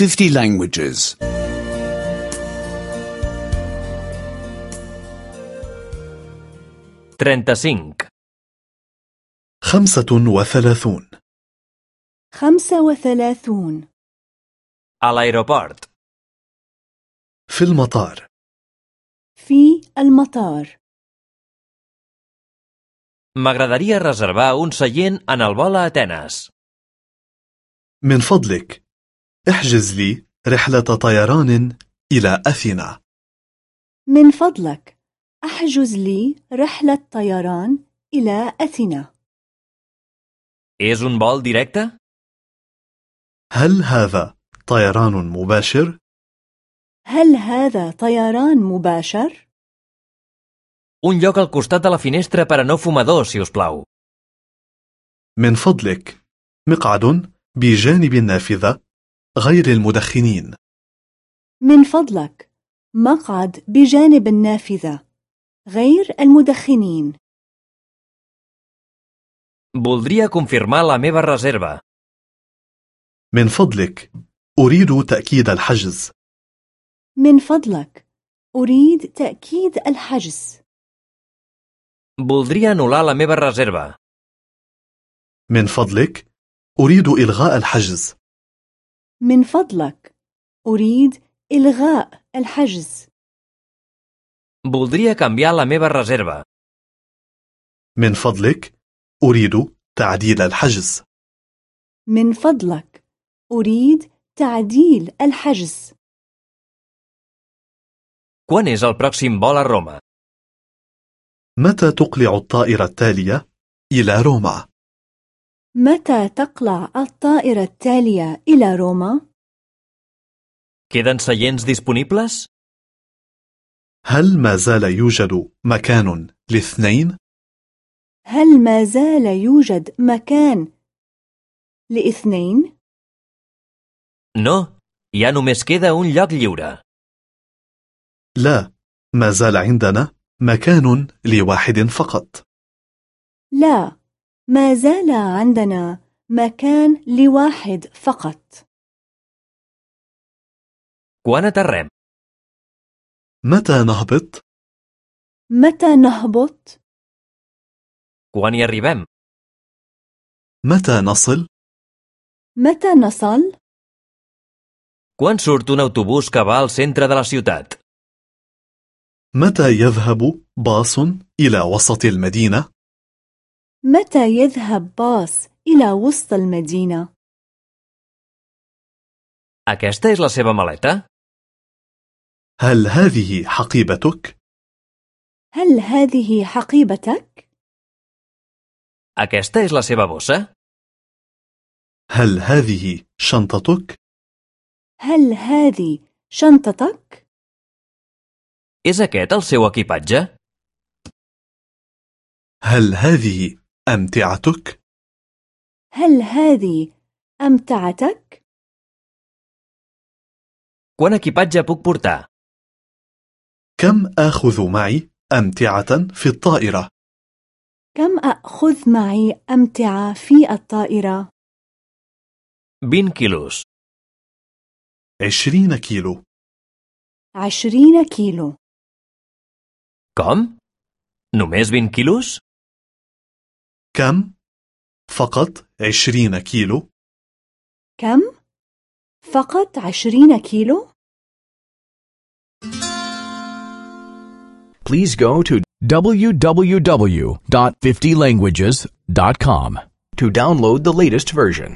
50 languages. 35. خمسة وثلاثون خمسة وثلاثون A l'aeroport. في المطار في المطار M'agradaria reservar un seient en el vol a Atenes. من فضلك احجز لي رحلة طيران إلى أثينا من فضلك احجز لي رحلة طيران إلى أثينا És un vol directe? هل هذا طيران مباشر؟ هل هذا طيران مباشر؟ Un lloc al costat de la finestra per a no fumadors, si us plau. من فضلك مقعد بجانب النافذة غير المدخنين. من فضلك مقعد بجانب النافذة غير المدخنين. Voldria confirmar la meva reserva. من فضلك أريد تأكيد الحجز. من فضلك أريد تأكيد الحجز. Voldria anul·lar la meva reserva. من فضلك أريد إلغاء الحجز. من فضلك أريد إلغاء الحجز Voldria canviar la meva reserva. من فضلك أريد تعديل الحجز من فضلك أريد تعديل الحجز Quan és el pròxim vol a Roma? متى تقلع الطائرة التالية إلى روما؟ متى تقلع الطائرة التالية إلى روما؟ Queden seients disponibles? هل ما زال يوجد مكان لاثنين؟ هل ما زال يوجد مكان لاثنين؟ No, ja només queda un lloc lliure. لا ما زال عندنا مكان لواحد فقط لا ما زال عندنا مكان لواحد فقط Quan aterrem? متى نهبط؟ متى نهبط؟ Quan hi arribem? متى نصل؟ متى نصل؟ Quan surt un autobús que va al centre de la ciutat? متى يذهب باص إلى وسط المدينة؟ متى يذهب باص إلى وسط المدينة؟ Aquesta és la seva maleta? هل هذه حقيبتك؟ هل هذه حقيبتك؟ Aquesta és la seva bossa? هل هذه شنطتك؟ هل هذه شنطتك؟ És aquest el seu equipatge? هل هذه أمتعتك؟ هل هذه أمتعتك؟ Quant equipatge puc portar? كم آخذ معي أمتعة في الطائرة؟ كم أخذ معي أمتعة في الطائرة؟ 20 quilos. عشرين كيلو عشرين كيلو Com? Només 20 quilos? كم؟ فقط عشرين كيلو كم؟ فقط عشرين كيلو؟ please go to www.50languages.com to download the latest version.